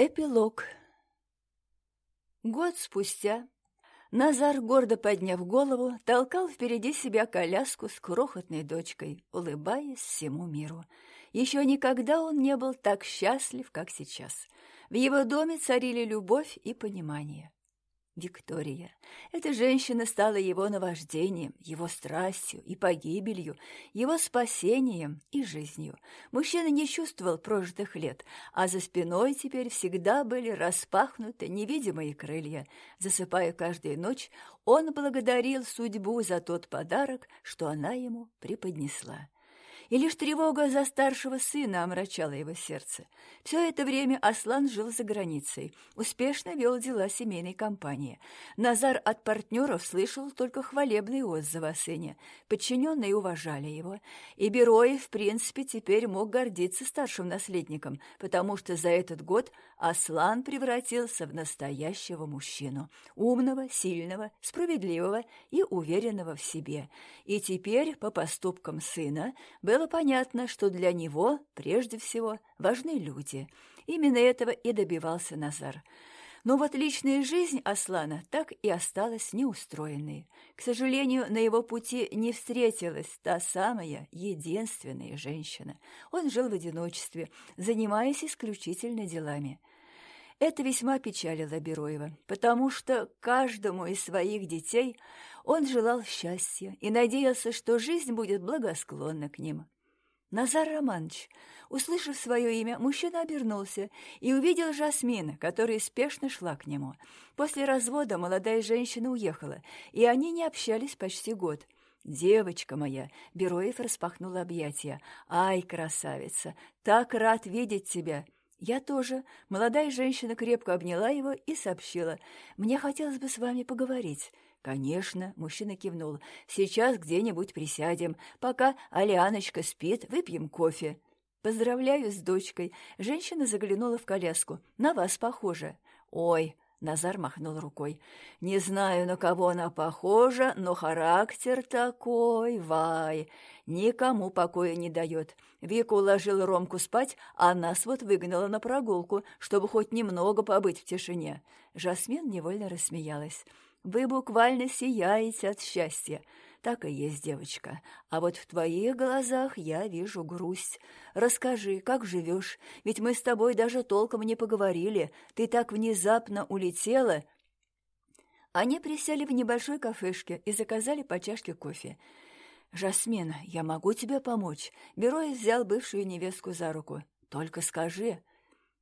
Эпилог. Год спустя Назар, гордо подняв голову, толкал впереди себя коляску с крохотной дочкой, улыбаясь всему миру. Еще никогда он не был так счастлив, как сейчас. В его доме царили любовь и понимание. Виктория. Эта женщина стала его наваждением, его страстью и погибелью, его спасением и жизнью. Мужчина не чувствовал прожитых лет, а за спиной теперь всегда были распахнуты невидимые крылья. Засыпая каждую ночь, он благодарил судьбу за тот подарок, что она ему преподнесла и лишь тревога за старшего сына омрачала его сердце. Все это время Аслан жил за границей, успешно вел дела семейной компании. Назар от партнеров слышал только хвалебные отзывы о сыне. Подчиненные уважали его, и Бероев, в принципе, теперь мог гордиться старшим наследником, потому что за этот год Аслан превратился в настоящего мужчину, умного, сильного, справедливого и уверенного в себе. И теперь, по поступкам сына, был было понятно, что для него, прежде всего, важны люди. Именно этого и добивался Назар. Но вот личная жизнь Аслана так и осталась неустроенной. К сожалению, на его пути не встретилась та самая единственная женщина. Он жил в одиночестве, занимаясь исключительно делами. Это весьма печалило Бероева, потому что каждому из своих детей он желал счастья и надеялся, что жизнь будет благосклонна к ним. Назар Романович, услышав свое имя, мужчина обернулся и увидел Жасмин, которая спешно шла к нему. После развода молодая женщина уехала, и они не общались почти год. «Девочка моя!» — Бероев распахнул объятия. «Ай, красавица! Так рад видеть тебя!» «Я тоже». Молодая женщина крепко обняла его и сообщила. «Мне хотелось бы с вами поговорить». «Конечно», — мужчина кивнул. «Сейчас где-нибудь присядем. Пока Алианочка спит, выпьем кофе». «Поздравляю с дочкой». Женщина заглянула в коляску. «На вас похоже». «Ой», — Назар махнул рукой. «Не знаю, на кого она похожа, но характер такой, вай, никому покоя не дает. Вика уложила Ромку спать, а нас вот выгнала на прогулку, чтобы хоть немного побыть в тишине». Жасмин невольно рассмеялась. Вы буквально сияете от счастья. Так и есть, девочка. А вот в твоих глазах я вижу грусть. Расскажи, как живешь? Ведь мы с тобой даже толком не поговорили. Ты так внезапно улетела». Они присели в небольшой кафешке и заказали по чашке кофе. «Жасмин, я могу тебе помочь?» Берой взял бывшую невестку за руку. «Только скажи».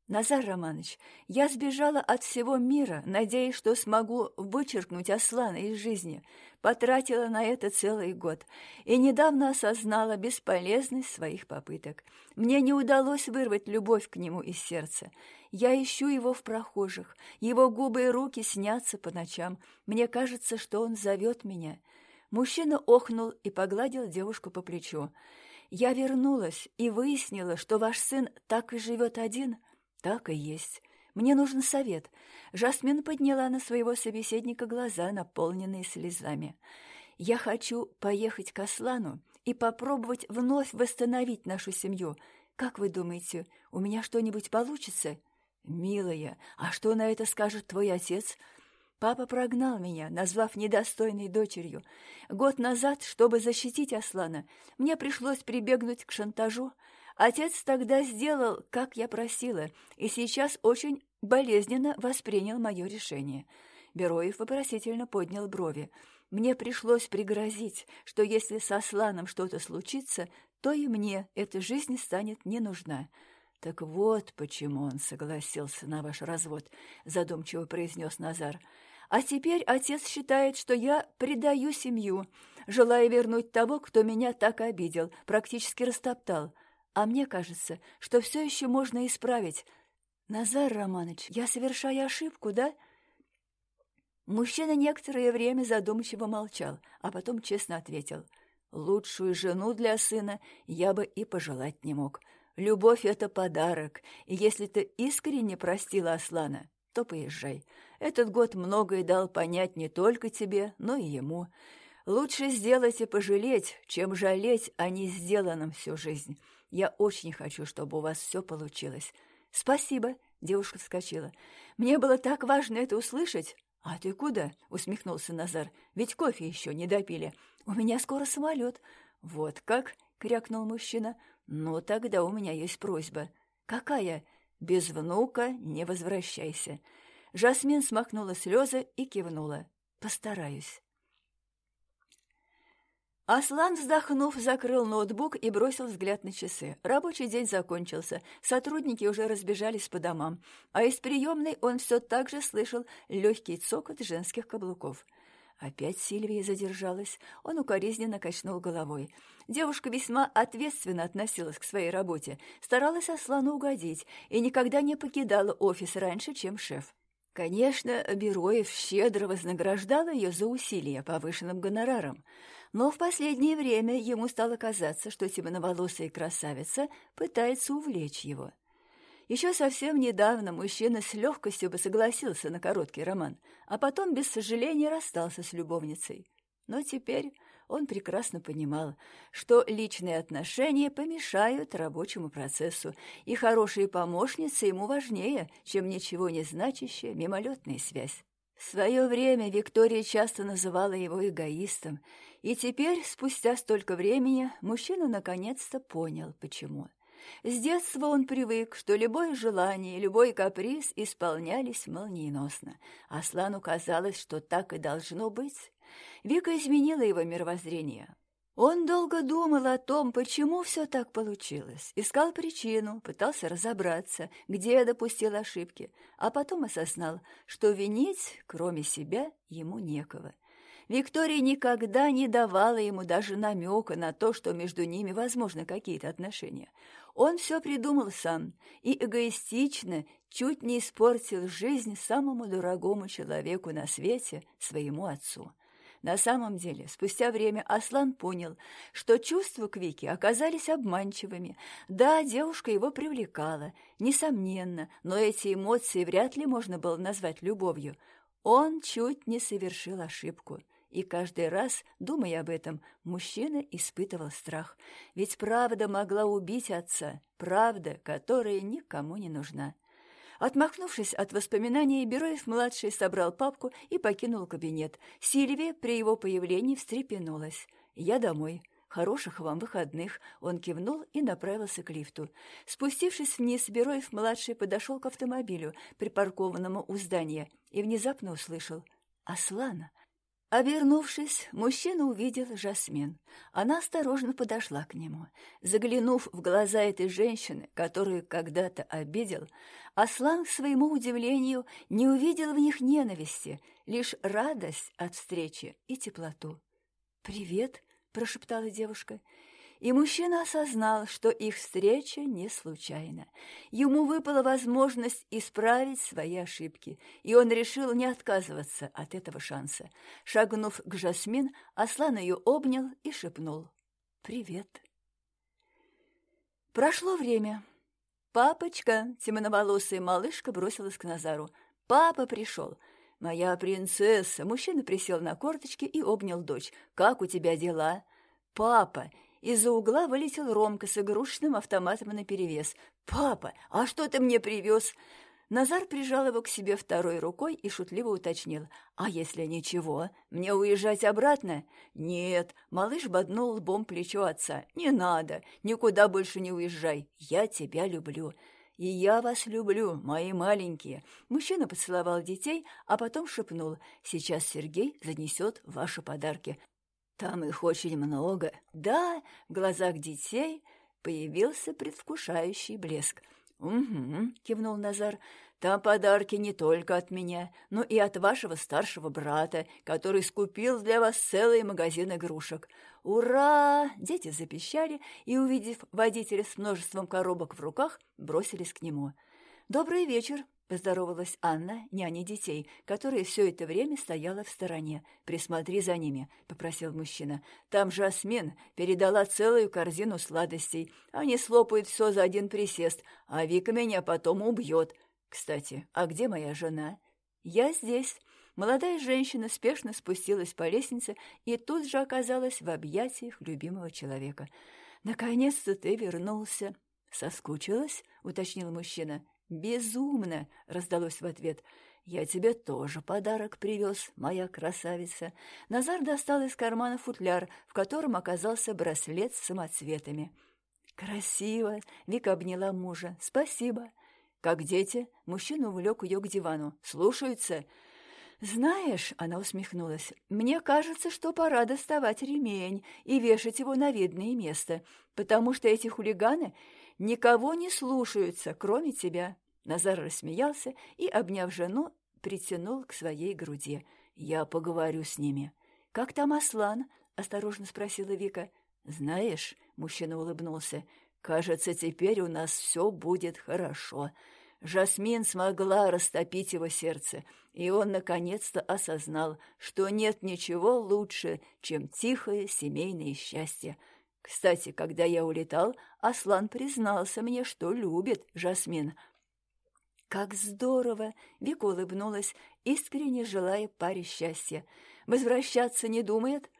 Назар Романович, я сбежала от всего мира, надеясь, что смогу вычеркнуть Аслана из жизни. Потратила на это целый год и недавно осознала бесполезность своих попыток. Мне не удалось вырвать любовь к нему из сердца. Я ищу его в прохожих, его губы и руки снятся по ночам. Мне кажется, что он зовет меня. Мужчина охнул и погладил девушку по плечу. Я вернулась и выяснила, что ваш сын так и живет один — «Так и есть. Мне нужен совет». Жасмин подняла на своего собеседника глаза, наполненные слезами. «Я хочу поехать к Аслану и попробовать вновь восстановить нашу семью. Как вы думаете, у меня что-нибудь получится?» «Милая, а что на это скажет твой отец?» Папа прогнал меня, назвав недостойной дочерью. Год назад, чтобы защитить Аслана, мне пришлось прибегнуть к шантажу. Отец тогда сделал, как я просила, и сейчас очень болезненно воспринял мое решение. Бероев вопросительно поднял брови. Мне пришлось пригрозить, что если со Сланом что-то случится, то и мне эта жизнь станет не нужна. «Так вот почему он согласился на ваш развод», — задумчиво произнес Назар. «А теперь отец считает, что я предаю семью, желая вернуть того, кто меня так обидел, практически растоптал. А мне кажется, что все еще можно исправить. Назар Романович, я совершаю ошибку, да?» Мужчина некоторое время задумчиво молчал, а потом честно ответил. «Лучшую жену для сына я бы и пожелать не мог. Любовь — это подарок, и если ты искренне простила Аслана, то поезжай. Этот год многое дал понять не только тебе, но и ему. Лучше сделать и пожалеть, чем жалеть о несделанном всю жизнь. Я очень хочу, чтобы у вас все получилось. Спасибо, Девушка вскочила. «Мне было так важно это услышать!» «А ты куда?» — усмехнулся Назар. «Ведь кофе еще не допили. У меня скоро самолет». «Вот как?» — крякнул мужчина. «Ну, тогда у меня есть просьба». «Какая?» «Без внука не возвращайся». Жасмин смахнула слезы и кивнула. «Постараюсь». Аслан, вздохнув, закрыл ноутбук и бросил взгляд на часы. Рабочий день закончился, сотрудники уже разбежались по домам, а из приемной он все так же слышал легкий цокот женских каблуков. Опять Сильвия задержалась. Он укоризненно качнул головой. Девушка весьма ответственно относилась к своей работе, старалась Аслану угодить и никогда не покидала офис раньше, чем шеф. Конечно, Бероев щедро вознаграждал ее за усилия повышенным гонораром, но в последнее время ему стало казаться, что темноволосая красавица пытается увлечь его. Еще совсем недавно мужчина с легкостью бы согласился на короткий роман, а потом без сожаления расстался с любовницей. Но теперь он прекрасно понимал, что личные отношения помешают рабочему процессу, и хорошие помощницы ему важнее, чем ничего не значащая мимолетная связь. В свое время Виктория часто называла его эгоистом, и теперь, спустя столько времени, мужчина наконец-то понял, почему. С детства он привык, что любое желание, любой каприз исполнялись молниеносно. Аслану казалось, что так и должно быть. Вика изменила его мировоззрение. Он долго думал о том, почему все так получилось, искал причину, пытался разобраться, где допустил ошибки, а потом осознал, что винить, кроме себя, ему некого — Виктория никогда не давала ему даже намека на то, что между ними возможны какие-то отношения. Он все придумал сам и эгоистично чуть не испортил жизнь самому дорогому человеку на свете, своему отцу. На самом деле, спустя время Аслан понял, что чувства к Вике оказались обманчивыми. Да, девушка его привлекала, несомненно, но эти эмоции вряд ли можно было назвать любовью. Он чуть не совершил ошибку. И каждый раз, думая об этом, мужчина испытывал страх. Ведь правда могла убить отца, правда, которая никому не нужна. Отмахнувшись от воспоминаний, Бероев-младший собрал папку и покинул кабинет. Сильвия при его появлении встрепенулась. «Я домой. Хороших вам выходных!» Он кивнул и направился к лифту. Спустившись вниз, Бероев-младший подошел к автомобилю, припаркованному у здания, и внезапно услышал «Аслана!» Обернувшись, мужчина увидел Жасмин. Она осторожно подошла к нему. Заглянув в глаза этой женщины, которую когда-то обидел, Аслан, к своему удивлению, не увидел в них ненависти, лишь радость от встречи и теплоту. «Привет», — прошептала девушка, — и мужчина осознал, что их встреча не случайна. Ему выпала возможность исправить свои ошибки, и он решил не отказываться от этого шанса. Шагнув к Жасмин, Аслан ее обнял и шепнул «Привет». Прошло время. «Папочка!» — темноволосая малышка бросилась к Назару. «Папа пришел!» «Моя принцесса!» Мужчина присел на корточки и обнял дочь. «Как у тебя дела?» «Папа!» Из-за угла вылетел Ромка с игрушечным автоматом наперевес. «Папа, а что ты мне привез?» Назар прижал его к себе второй рукой и шутливо уточнил. «А если ничего? Мне уезжать обратно?» «Нет», — малыш боднул лбом плечо отца. «Не надо, никуда больше не уезжай. Я тебя люблю». «И я вас люблю, мои маленькие». Мужчина поцеловал детей, а потом шепнул. «Сейчас Сергей занесет ваши подарки. Там их очень много. Да, в глазах детей появился предвкушающий блеск. «Угу», — кивнул Назар, — «там подарки не только от меня, но и от вашего старшего брата, который скупил для вас целый магазин игрушек. Ура!» Дети запищали и, увидев водителя с множеством коробок в руках, бросились к нему. «Добрый вечер!» Поздоровалась Анна, няня детей, которая все это время стояла в стороне. «Присмотри за ними», — попросил мужчина. «Там Жасмин передала целую корзину сладостей. Они слопают все за один присест, а Вика меня потом убьет. Кстати, а где моя жена?» «Я здесь». Молодая женщина спешно спустилась по лестнице и тут же оказалась в объятиях любимого человека. «Наконец-то ты вернулся». «Соскучилась?» — уточнил мужчина. «Безумно!» — раздалось в ответ. «Я тебе тоже подарок привез, моя красавица». Назар достал из кармана футляр, в котором оказался браслет с самоцветами. «Красиво!» — Вика обняла мужа. «Спасибо!» «Как дети?» — мужчина увлек ее к дивану. «Слушаются?» «Знаешь», — она усмехнулась, — «мне кажется, что пора доставать ремень и вешать его на видное место, потому что эти хулиганы никого не слушаются, кроме тебя». Назар рассмеялся и, обняв жену, притянул к своей груди. «Я поговорю с ними». «Как там Аслан?» — осторожно спросила Вика. «Знаешь», — мужчина улыбнулся, — «кажется, теперь у нас все будет хорошо». Жасмин смогла растопить его сердце, и он наконец-то осознал, что нет ничего лучше, чем тихое семейное счастье. Кстати, когда я улетал, Аслан признался мне, что любит Жасмин. «Как здорово!» — Вика улыбнулась, искренне желая паре счастья. «Возвращаться не думает?»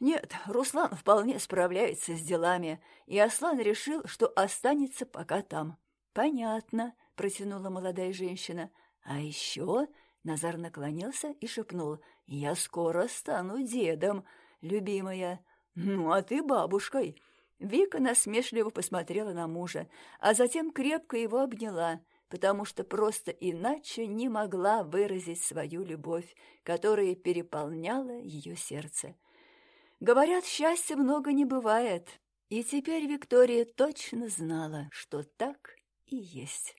«Нет, Руслан вполне справляется с делами, и Аслан решил, что останется пока там». «Понятно», протянула молодая женщина. «А еще...» — Назар наклонился и шепнул. «Я скоро стану дедом, любимая. Ну, а ты бабушкой». Вика насмешливо посмотрела на мужа, а затем крепко его обняла, потому что просто иначе не могла выразить свою любовь, которая переполняла ее сердце. Говорят, счастья много не бывает, и теперь Виктория точно знала, что так и есть.